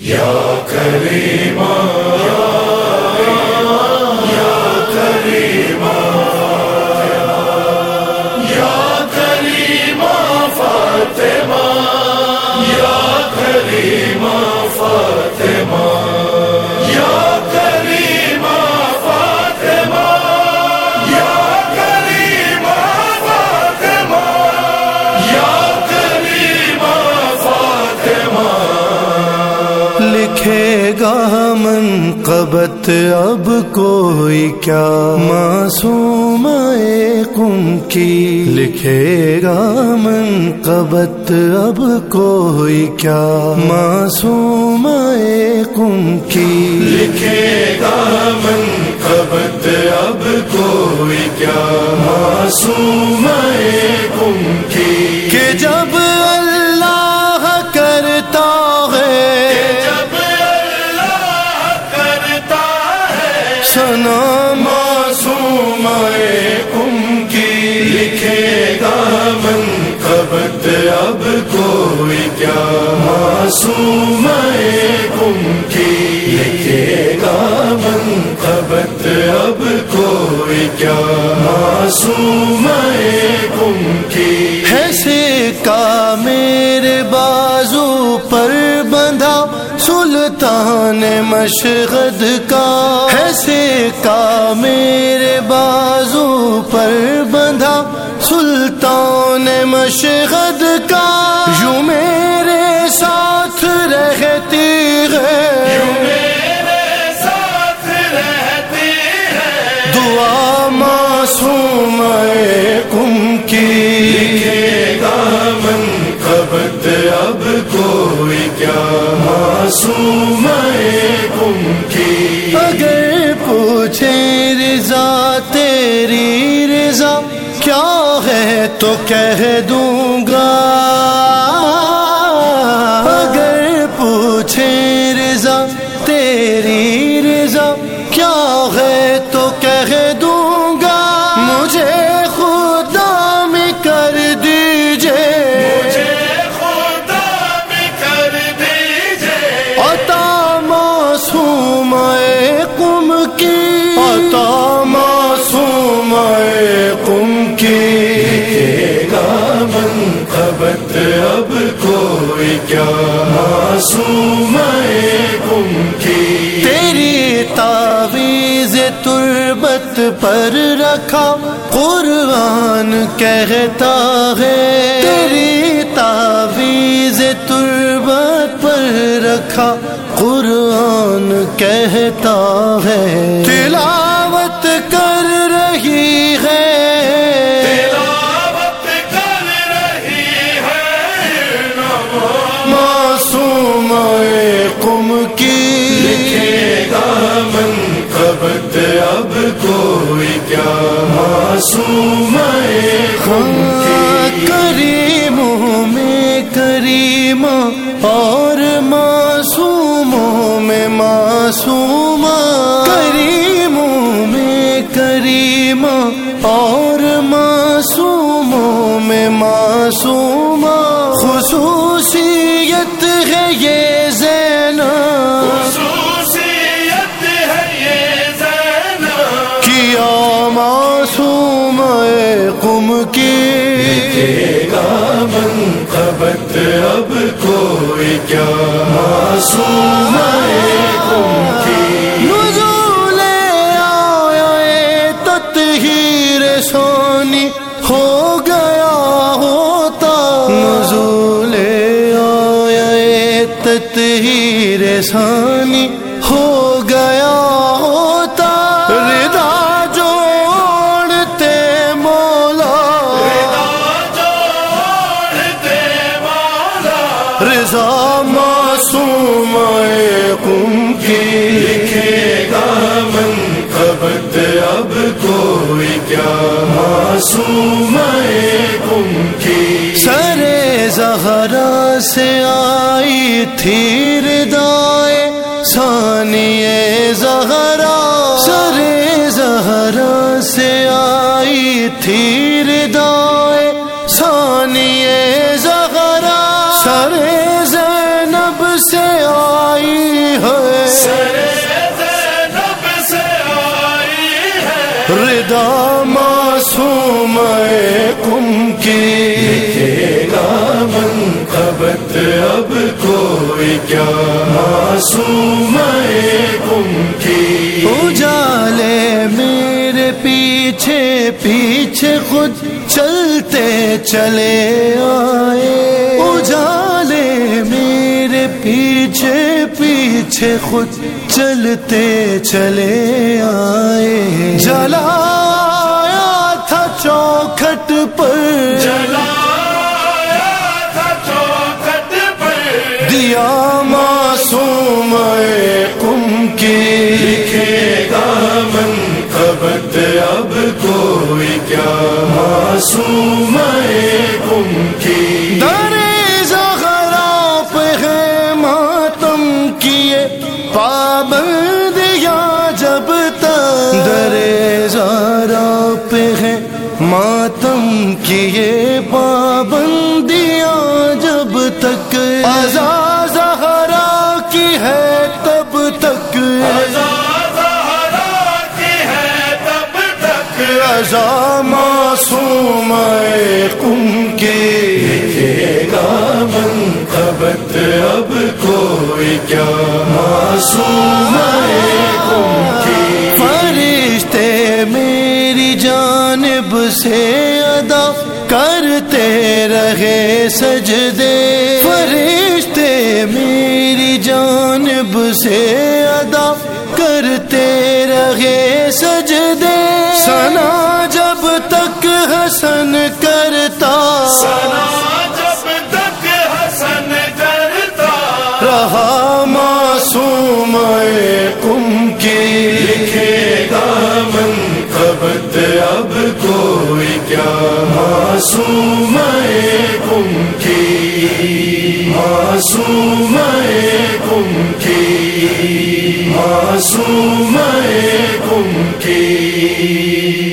یا کریم یا کریمہ یا فاطمہ یا منقبت اب کوئی کیا؟ معصوم کم کی لکھے گا منقبت اب کوئی کیا؟ معصوم کم کی لکھے گا من کبت اب کوئی کیا؟ معصوم گم کی کوئی کیا معصوم گم کی؟ لکھے گا من اب کوئی کیا معصوم گم کی؟ ہے سکا میرے بازو پر بندھا سلطان مشغد کا۔ ہے سکا میرے بازو پر بندھا سلطان مشغد کا۔ تیری رضا کیا ہے تو کہہ دوں گا۔ اگر پوچھے رضا تیری رضا کیا ہے تو کہہ دوں گا۔ مجھے خدا میں کر دیجیے۔ مجھے خدا بھی کر دیجیے۔ عطا معصوم قم کی کیا معصوم گم کی؟ تیری تعویذ تربت پر رکھا، قرآن کہتا ہے۔ تیری تعویذ تربت پر رکھا، قرآن کہتا ہے۔ کی لکھے گا من کبت اب کوئی کیا معصوم کی؟ کریموں میں کریم اور معصوموں میں معصوم کریموں میں کریم اور معصوموں میں معصوم خصوصیت ہے یہ اب کوئی کیا معصوم گم کی نزول آیا تطہیر سونی ہو گیا ہوتا نزول آیا تطہیر سانی رضا معصوم قم کی۔ لکھے گا من کبت اب کوئی کیا۔ معصوم گم کی۔ سر زہرا سے آئی تھی ردائے کیا معصوم گم کی؟ اجالے میرے پیچھے پیچھے خود چلتے چلے آئے۔ اجالے میرے پیچھے پیچھے خود چلتے چلے آئے۔ جلایا تھا چوکھٹ پر خبت اب کوئی کیا معصوم گم کی؟ درے زہرا پہ ہے ماتم کیے پابندیاں جب تک؟ درے زہرا پہ ہے ماتم کیے، پابندیاں جب تک؟ ازا تک ازا معصوم کم کے۔ لکھے گا من خبت اب کوئی کیا۔ معصوم گم کی فرشتے میری جانب سے ادا کرتے رہے سجدے۔ فرشتے میری جانب سے ادا کرتے رہے سجدے۔ سنا جب تک حسن کرتا سنا جب تک حسن کرتا۔ رہا معصوم کم کی۔ لکھے گا من خبت اب کوئی کیا۔ معصوم گم کی۔ معصوم گم کی۔ معصوم گم کی۔